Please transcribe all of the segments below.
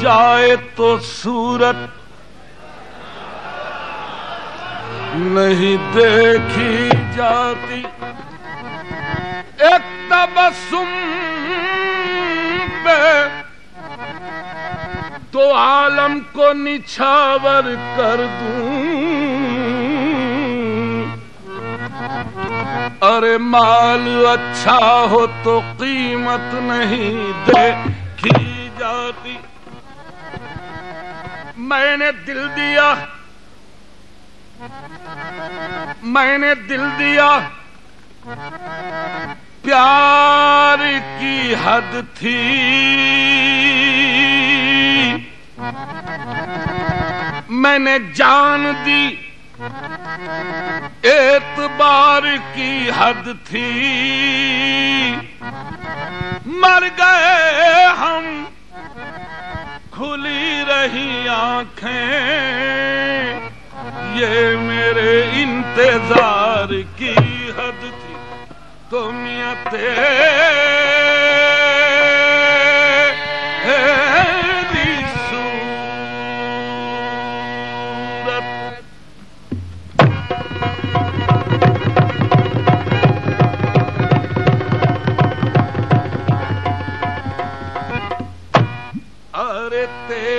जाए तो सूरत नहीं देखी जाती। एक तबसुम पे तो आलम को निछावर कर दूँ। अरे माल अच्छा हो तो कीमत नहीं देखी जाती। मैंने दिल दिया। मैंने दिल दिया। प्यार की हद थी। मैंने जान दी एतबार की हद थी। मर गए हम खुली रही आँखें। ये मेरे इंतज़ार की हद थी। तुम या तेरी। deter.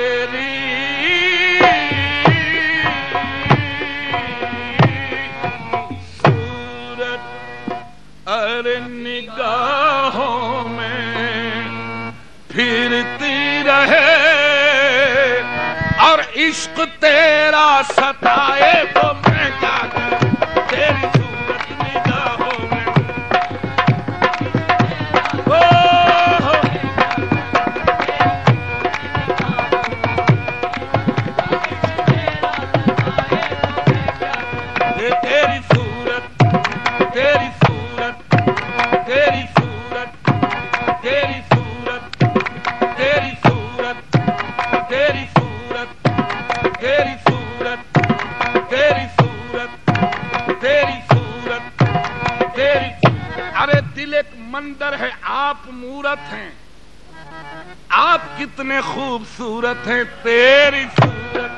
आप कितने खूबसूरत हैं, तेरी सूरत।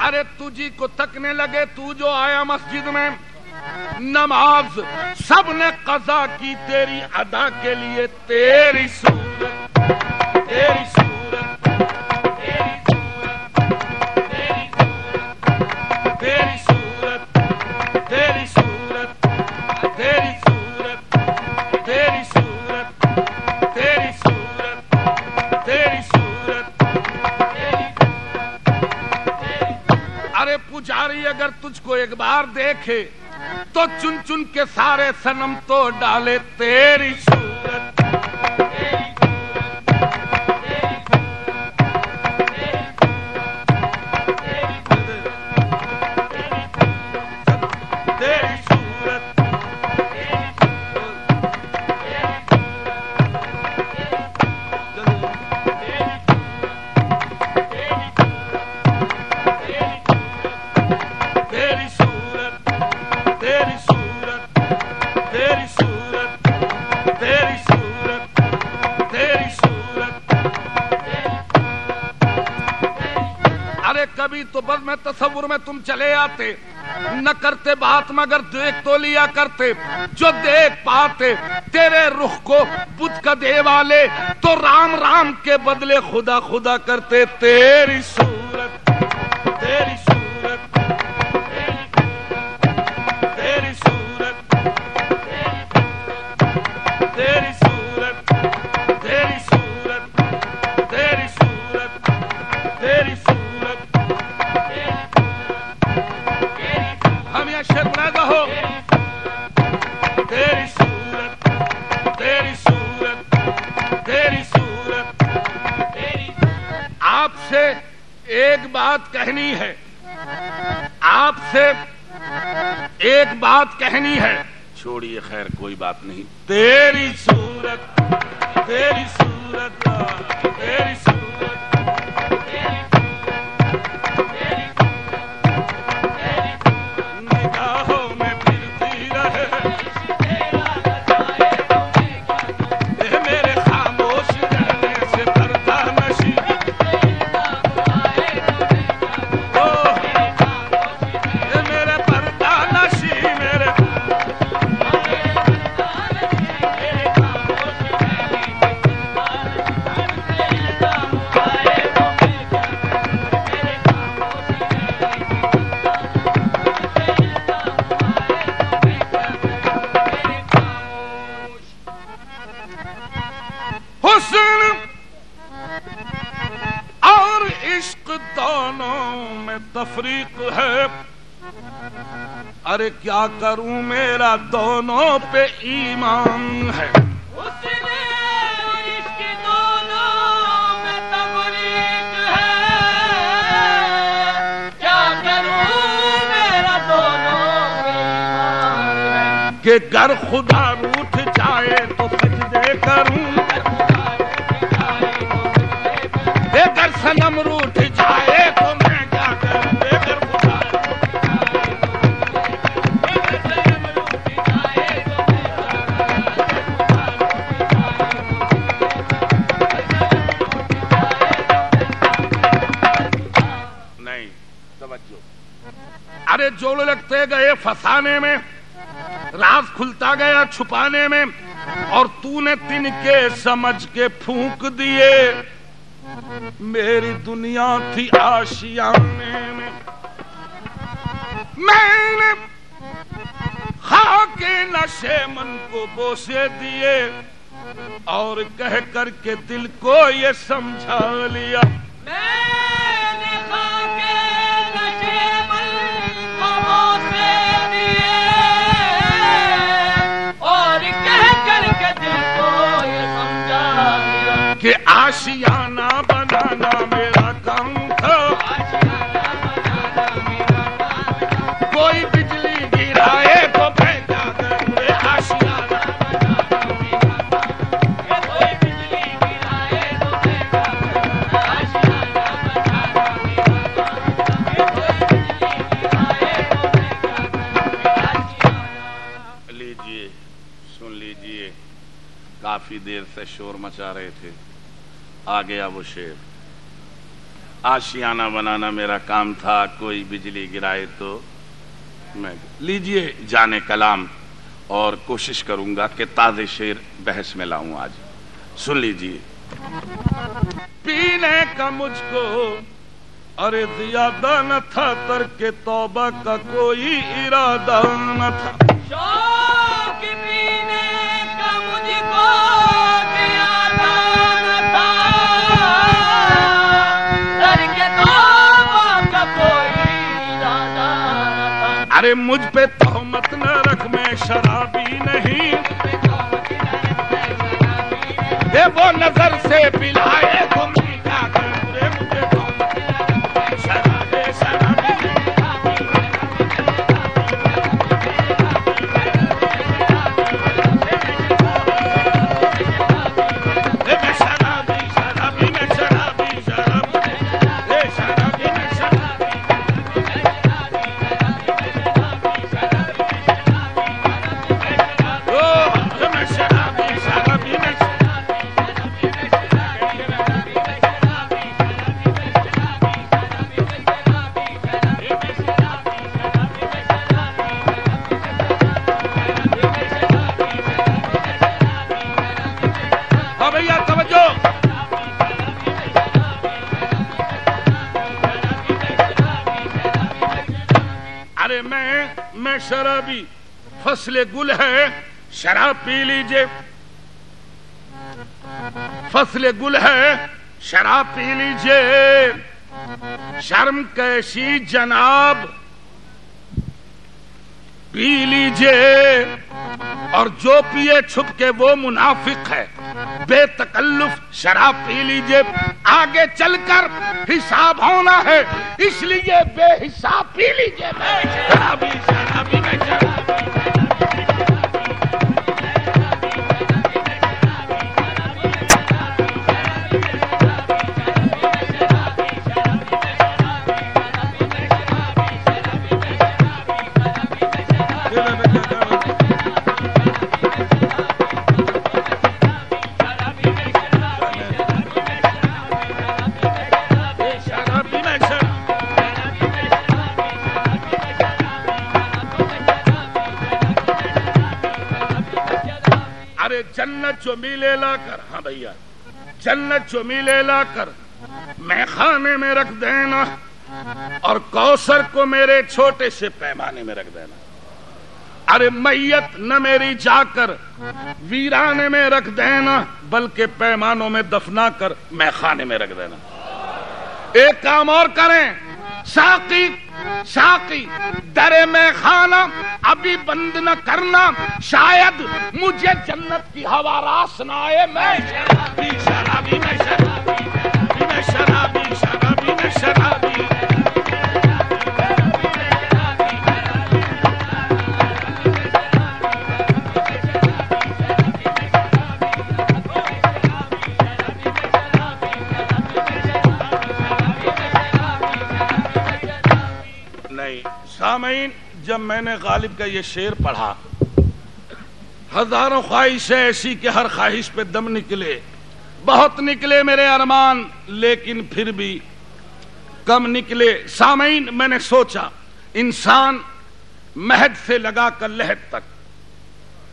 अरे तुझी को तकने लगे, तू जो आया मस्जिद में, नमाज़ सबने कजा की तेरी अदा के लिए, तेरी सूरत, तेरी देखे तो चुन चुन के सारे सनम तो डाले तेरी में तुम चले आते, न करते बात मगर देख तो लिया करते। जो देख पाते, तेरे रुख को बुद्ध का दे वाले तो राम राम के बदले खुदा खुदा करते तेरी आपसे एक बात कहनी है। आपसे एक बात कहनी है। छोड़िए खैर कोई बात नहीं। तेरी सूरत तेरी सूरत तेरी सूरत। तफरीक है। अरे क्या करूँ मेरा दोनों पे ईमान है। उसने इश्क दोनों में तफरीक है। क्या करूँ मेरा दोनों में ईमान है। कि घर खुदा रूठ जाए तो सजदे करूँ। बेगर सनम रूठ जोड़ लगते गए फसाने में, राज खुलता गया छुपाने में, और तूने तिनके समझ के फूंक दिए। मेरी दुनिया थी आशियाने में। मैंने खा के नशे मन को बोसे दिए, और कह करके दिल को ये समझा लिया। कि आशियाना बनाना मेरा काम था कोई बिजली गिराए तो मैं क्या करूँ रे आशियाना कोई बिजली गिराए तो मैं आशियाना बनाना मेरा काम था। कोई बिजली गिराए तो मैं क्या करूँ? आशियाना लीजिए, सुन लीजिए काफ़ी देर से शोर मचा रहे थे आ गया वो शेर। आशियाना बनाना मेरा काम था, कोई बिजली गिराए तो मैं लीजिए जाने कलाम, और कोशिश करूँगा कि ताजे शेर बहस में लाऊं आज। सुन लीजिए। पीने का मुझको अरे ज़्यादा न था तर के तौबा का कोई इरादा न था। अरे मुझ पे मत न रख मैं शराबी नहीं। वो नज़र से पिलाए तो शराबी फसले गुल है, शराब पी लीजिए। फसले गुल है, शराब पी लीजिए। शर्म कैसी जनाब, पी लीजिए। और जो पिए छुप के वो मुनाफिक है। बेतकल्लुफ, शराब पी लीजिए। आगे चलकर हिसाब होना है इसलिए बेहिसाब पी लीजिए। जन्नत जो मिले ला कर हाँ भैया, जन्नत जो मिले ला कर मैं खाने में रख देना और कौसर को मेरे छोटे से पैमाने में रख देना। अरे मैयत न मेरी जाकर वीराने में रख देना, बल्कि पैमानों में दफना कर मैं खाने में रख देना। एक काम और करें, साकी साकी, दरे में खाना, अभी बंद न करना। शायद मुझे जन्नत की हवा रास न आए। मैं शराबी शराबी, मैं शराबी मैं शराबी शराबी, मैं शराबी। सामीन जब मैंने गालिब का ये शेर पढ़ा, हज़ारों ख्वाहिशें ऐसी कि हर ख्वाहिश पे दम निकले। बहुत निकले मेरे अरमान, लेकिन फिर भी कम निकले। सामीन, मैंने सोचा, इंसान महद से लगा कर लहद तक।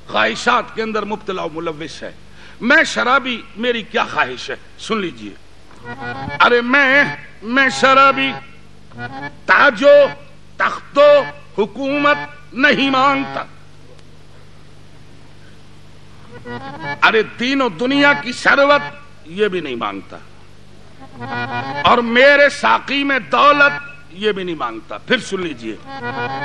ख्वाहिशात के अंदर मुब्तला मुलविस है। मैं शराबी, मेरी क्या ख्वाहिश है? सुन लीजिए। अरे मैं मैं शराबी, ताजो तख्तो हुकूमत नहीं माँगता अरे तीनों दुनिया की शरवत ये भी नहीं माँगता और मेरे साकी में दौलत ये भी नहीं माँगता। फिर सुन लीजिए।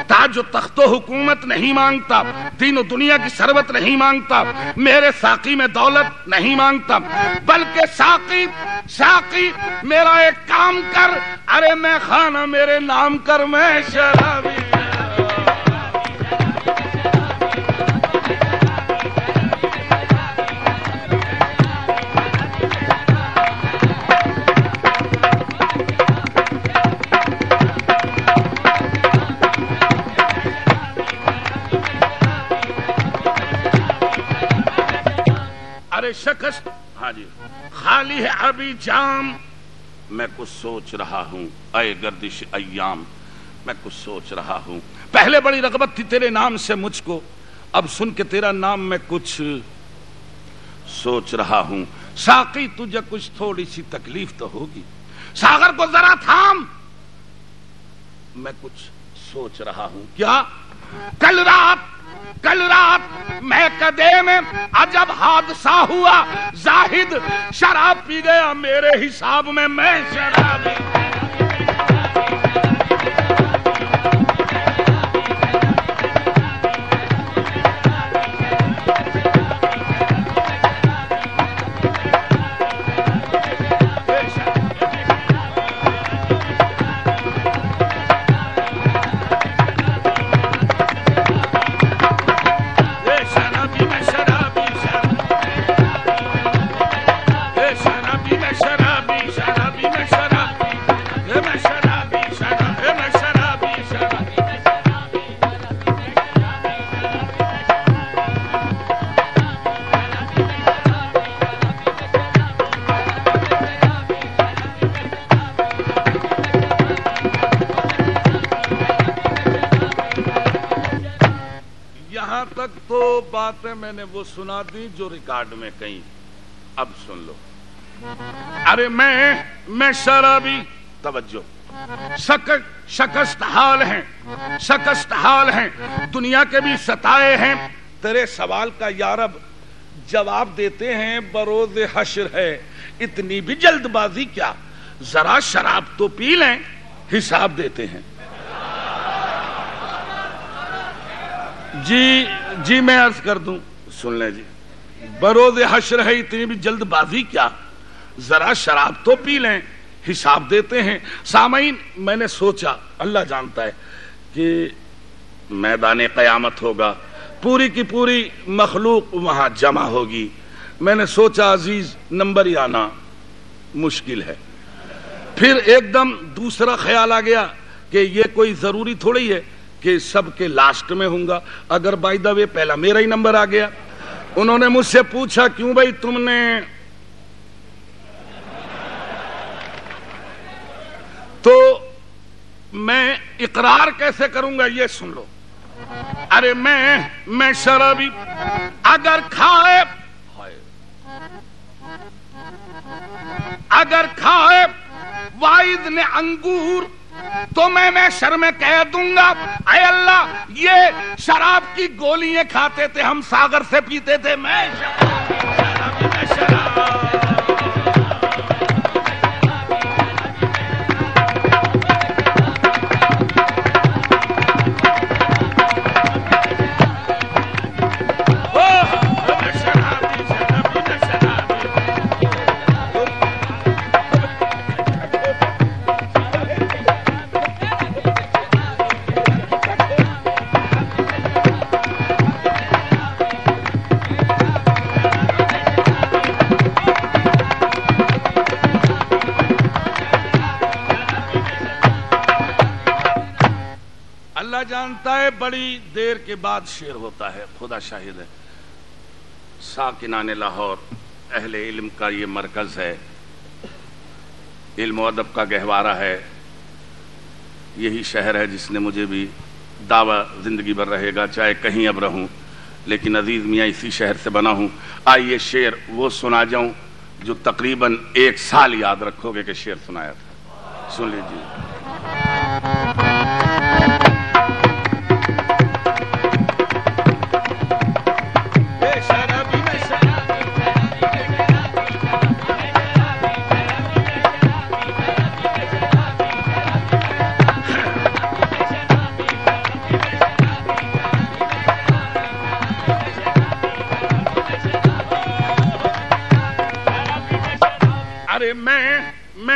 ताजो तख्तो हुकूमत नहीं माँगता। तीनों दुनिया की शरबत नहीं माँगता। मेरे साकी में दौलत नहीं माँगता। बल्कि साकी साकी, मेरा एक काम कर। अरे मैं खाना मेरे नाम कर, मैं शराबी शकस हाँ जी। खाली है अभी जाम। मैं कुछ सोच रहा हूँ। अय गर्दिश अयाम मैं कुछ सोच रहा हूँ। पहले बड़ी रगबत थी तेरे नाम से मुझको। अब सुन के तेरा नाम मैं कुछ सोच रहा हूँ। साकी तुझे कुछ थोड़ी सी तकलीफ़ तो होगी। सागर को जरा थाम। मैं कुछ सोच रहा हूँ। क्या? कल रात कल रात मैं कदे में अजब हादसा हुआ, जाहिद शराब पी गया, मेरे हिसाब में मैं शराबी बातें मैंने वो सुना दी जो रिकॉर्ड में कही। अब सुन लो। अरे मैं मैं शराबी। तवज्जो। शकक शकस्त हाल हैं। शकस्त हाल हैं। दुनिया के भी सताए हैं। तेरे सवाल का यारब जवाब देते हैं, बरोज हशर है। इतनी भी जल्दबाजी क्या? जरा शराब तो पी लें, हिसाब देते हैं। जी जी मैं अर्ज़ कर दूँ। सुन ले जी। बरोज हशर है इतनी भी जल्दबाजी क्या? जरा शराब तो पी लें हिसाब देते हैं। सामईन मैंने सोचा अल्लाह जानता है कि मैदान कयामत होगा। पूरी की पूरी मखलूक वहाँ जमा होगी। मैंने सोचा अज़ीज़ नंबर ही आना मुश्किल है। फिर एकदम दूसरा ख्याल आ गया कि ये कोई ज़रूरी थोड़ी है। कि सबके लास्ट में होऊँगा। अगर बाई द वे पहला मेरा ही नंबर आ गया। उन्होंने मुझसे पूछा, क्यों भाई तुमने तो मैं इकरार कैसे करूँगा ये सुन लो। अरे मैं मैं शराबी। अगर खाए अगर खाए, वाइद ने अंगूर तो मैं मैं शर में कह दूँगा, अय अल्लाह, ये शराब की गोलियाँ खाते थे, हम सागर से पीते थे, मैं जानता है, बड़ी देर के बाद शेर होता है। खुदा शाहिद है। साकिनान लाहौर, अहले इल्म का ये मरकज है। इल्म अदब का गहवारा है। यही शहर है जिसने मुझे भी दावा ज़िंदगी भर रहेगा, चाहे कहीं अब रहूँ। लेकिन अज़ीज़ मियाँ इसी शहर से बना हूँ। आइए शेर वो सुना जाऊँ जो तकरीबन एक साल याद रखोगे कि शेर सुनाया था। सुन लीजिए।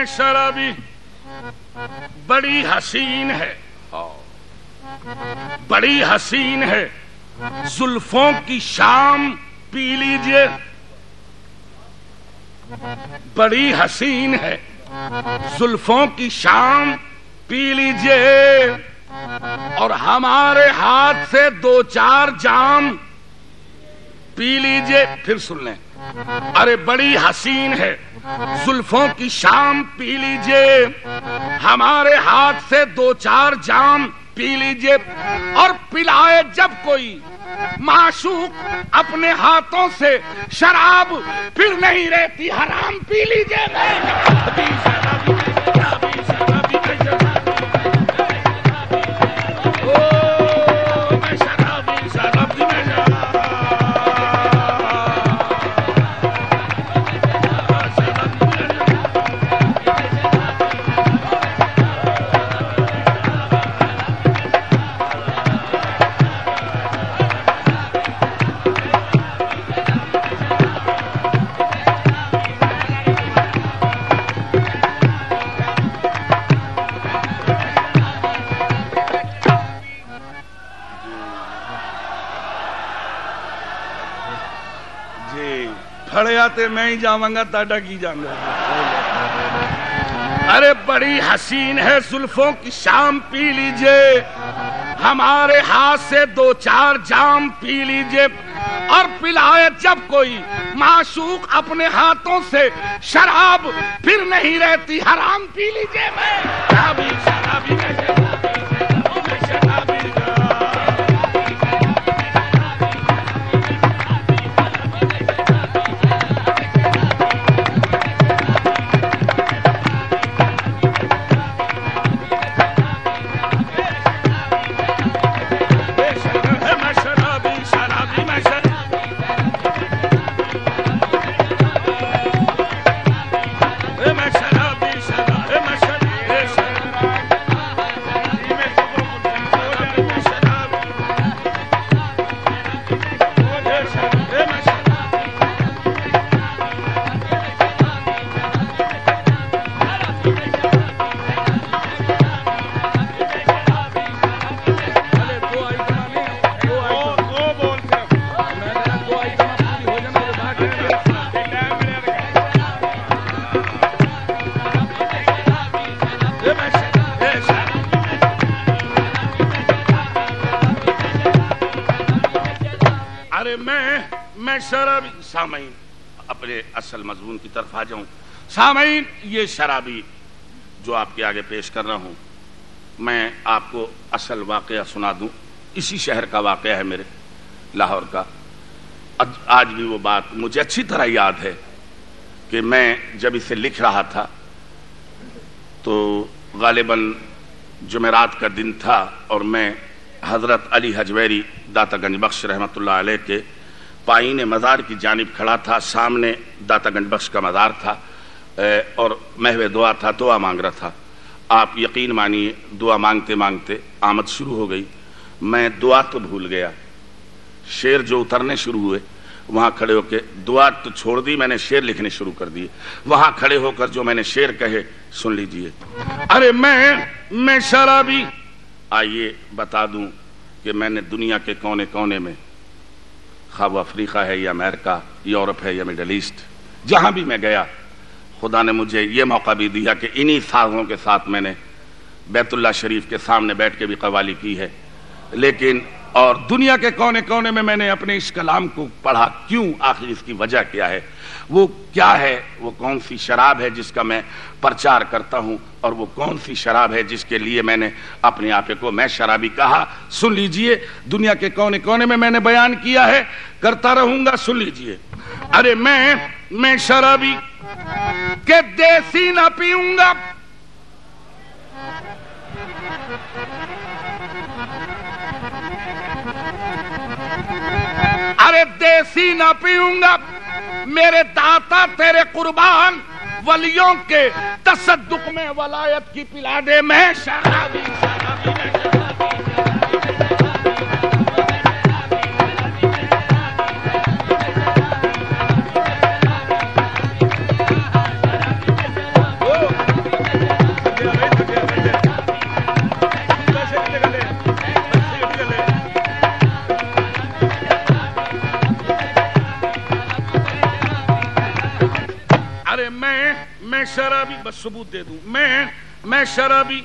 मैं शराबी बड़ी हसीन है। बड़ी हसीन है। जुल्फों की शाम पी लीजिए। बड़ी हसीन है। जुल्फों की शाम पी लीजिए। और हमारे हाथ से दो चार जाम पी लीजिए, फिर सुन लें। अरे बड़ी हसीन है। जुल्फों की शाम पी लीजिए। हमारे हाथ से दो चार जाम पी लीजिए। और पिलाए जब कोई। माशूक अपने हाथों से शराब फिर नहीं रहती। हराम पी लीजिए। फड़िया ते मैं ही जावांगा, ताडा की जाऊँगा? अरे बड़ी हसीन है जुल्फों की शाम पी लीजिए। हमारे हाथ से दो चार जाम पी लीजिए। और पिलाए जब कोई माशूक अपने हाथों से शराब फिर नहीं रहती, हराम पी लीजिए मैं। शराबी शराबी शराबी सामईन अपने असल मजमून की तरफ़ आ जाऊँ। सामईन ये शराबी जो आपके आगे पेश कर रहा हूँ मैं आपको असल वाकया सुना दूँ। इसी शहर का वाकया है मेरे लाहौर का। आज, भी वो बात मुझे अच्छी तरह याद है कि मैं जब इसे लिख रहा था तो गालिबन जुमेरात का दिन था और मैं हज़रत अली हजवेरी दातागंज बख्श रहमतुल्लाह अलैह के पाइन मज़ार की जानब खड़ा था, सामने दातागंज बख्श का मज़ार था और महवे दुआ था, दुआ मांग रहा था। आप यकीन मानिए, दुआ मांगते मांगते आमद शुरू हो गई। मैं दुआ तो भूल गया। शेर जो उतरने शुरू हुए, वहाँ खड़े होकर दुआ तो छोड़ दी, मैंने शेर लिखने शुरू कर दिए। वहाँ खड़े होकर जो मैंने शेर कहे, सुन लीजिए। अरे मैं मैं शराबी। आइए बता दूँ कि मैंने दुनिया के कोने कोने में खा वो अफ्रीका है, या अमेरिका यूरोप है, या मिडल ईस्ट। जहाँ भी मैं गया, खुदा ने मुझे ये मौका भी दिया कि इन्हीं साजों के साथ मैंने बैतुल्ला शरीफ के सामने बैठ के भी कवाली की है। लेकिन, और दुनिया के कोने कोने में मैंने अपने इस कलाम को पढ़ा, क्यों आखिर इसकी वजह क्या है? वो क्या है? वो कौन सी शराब है जिसका मैं प्रचार करता हूँ? और वो कौन सी शराब है जिसके लिए मैंने अपने आप को मैं शराबी कहा? सुन लीजिए, दुनिया के कोने कोने में मैंने बयान किया है। करता रहूँगा, सुन लीजिए। अरे मैं मैं शराबी के देसी ना पीऊँगा। अरे देसी ना पीऊँगा। मेरे दाता तेरे कुर्बान, वलियों के तसदुक में, वलायत की पिला दे मैं शराबी शराबी शराबी बस सबूत दे दू मैं मैं शराबी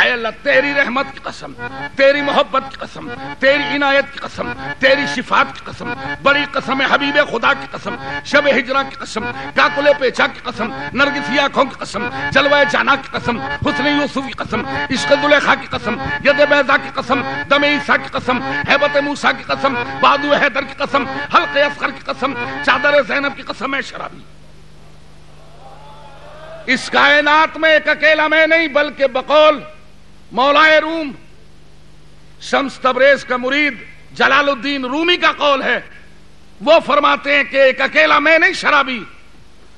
अल्लाह तेरी रहमत की कसम तेरी मोहब्बत की कसम तेरी इनायत की कसम तेरी शिफात की कसम बड़ी कसम है हबीब खुदा की कसम शब हिजरा की कसम काकुले पेचा की कसम नरगिसी आँखों की कसम जलवाए जाना की कसम हुस्न यूसुफ की कसम इश्क दुलेखा की कसम यद बैजा की कसम दम ईसा की कसम हैबत मूसा की कसम बादू हैदर की कसम हल्के असगर की कसम चादर जैनब की कसम है शराबी इस कायनात में एक अकेला मैं नहीं, बल्कि बकौल, मौलाए रूम, शम्स तबरेज का मुरीद, जलालुद्दीन रूमी का कौल है। वो फरमाते हैं कि एक अकेला मैं नहीं, शराबी।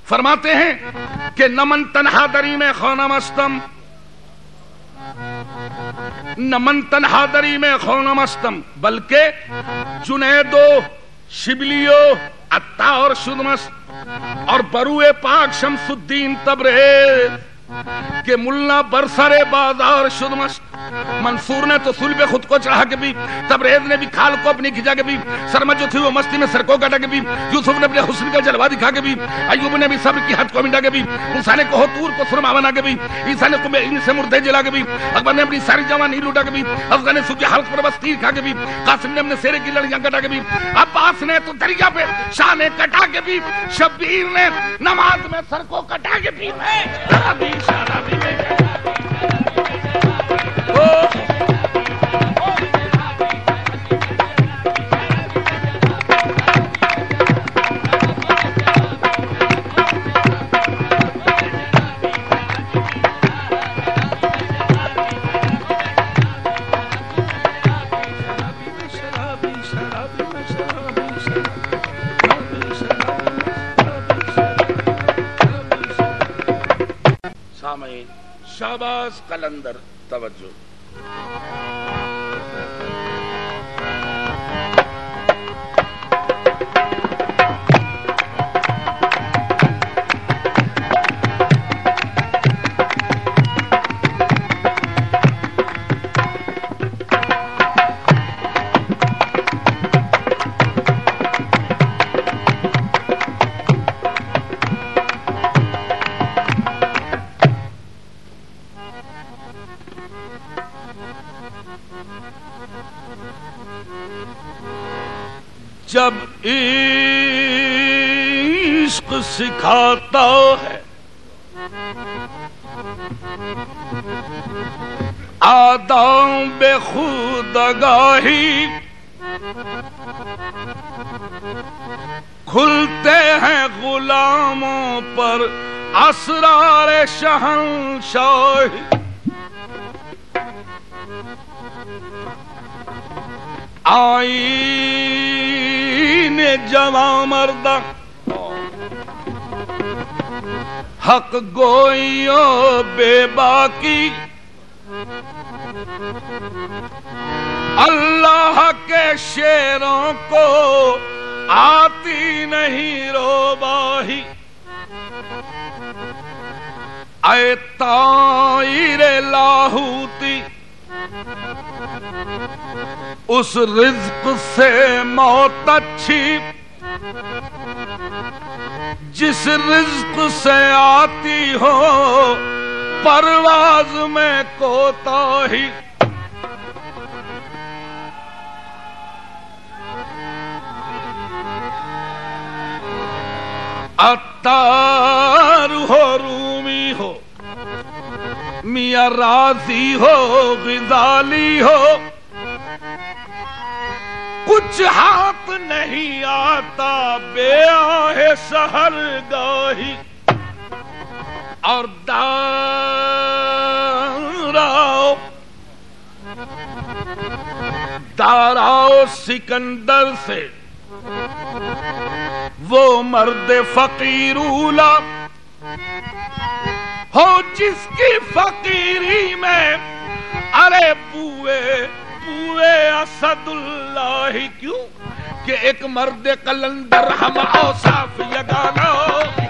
फरमाते हैं कि नमन तनहा दरी में खोना मस्तम नमन तनहा दरी में खोना मस्तम बल्कि जुनेदो शिबलियो अत्ता और शुदमस्त और बरुए पाक शमसुद्दीन तबरेज के मुल्ला बरसरे बाज़ार शुदमस्त मंसूर ने तो सुल पे खुद को चढ़ा के भी तबरेज ने भी खाल को अपनी खिंचा के भी शर्मा जो थी वो मस्ती में सर को काटा के भी यूसुफ ने अपने हुस्न का जलवा दिखा के भी अयूब ने भी सब्र की हद को मिटा के भी मूसा ने को तूर को सुरमा बना के भी ईसा ने कुबे इनसे मुर्दे जला के भी अकबर ने अपनी सारी जवानी लूटा के भी अफगान ने सूखे हल्क पर बस तीर खा के भी कासिम ने अपने सेरे की लड़ियाँ कटा के भी अब्बास ने तो दरिया पे शाह ने कटा के भी शब्बीर ने नमाज़ में सर को कटा के भी शराबी कलंदर तवज्जो। इश्क सिखाता है। आदाम बेखुदगाही। खुलते हैं गुलामों पर असरार शहनशाही। आई ने जवा मर्दा। हक गोइयो बेबाकी। अल्लाह के शेरों को आती नहीं रोबाही। आए ताईर लाहूती। उस रिज्क से मौत अच्छी। जिस रिज्क से आती हो, परवाज में कोताही अत्तार हो, रूमी हो, मिया राज़ी हो गिजाली हो कुछ हाथ नहीं आता बेआहे सहर गाही। और दाराओ दाराओ सिकंदर से, वो मर्द फकीरूला। हो जिसकी फकीरी में, अरे बुए बुए असदुल्लाह क्यों? कि एक मर्द कलंदर हम औसाफ यगाना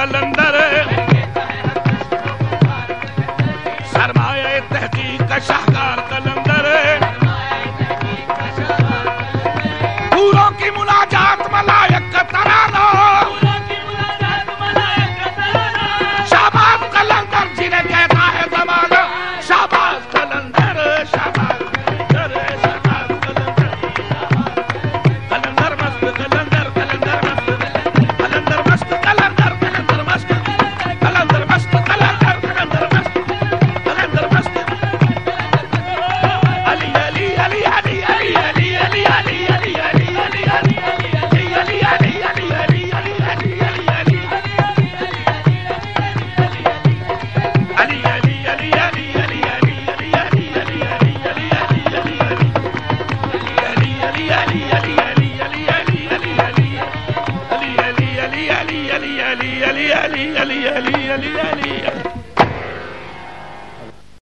कलंदर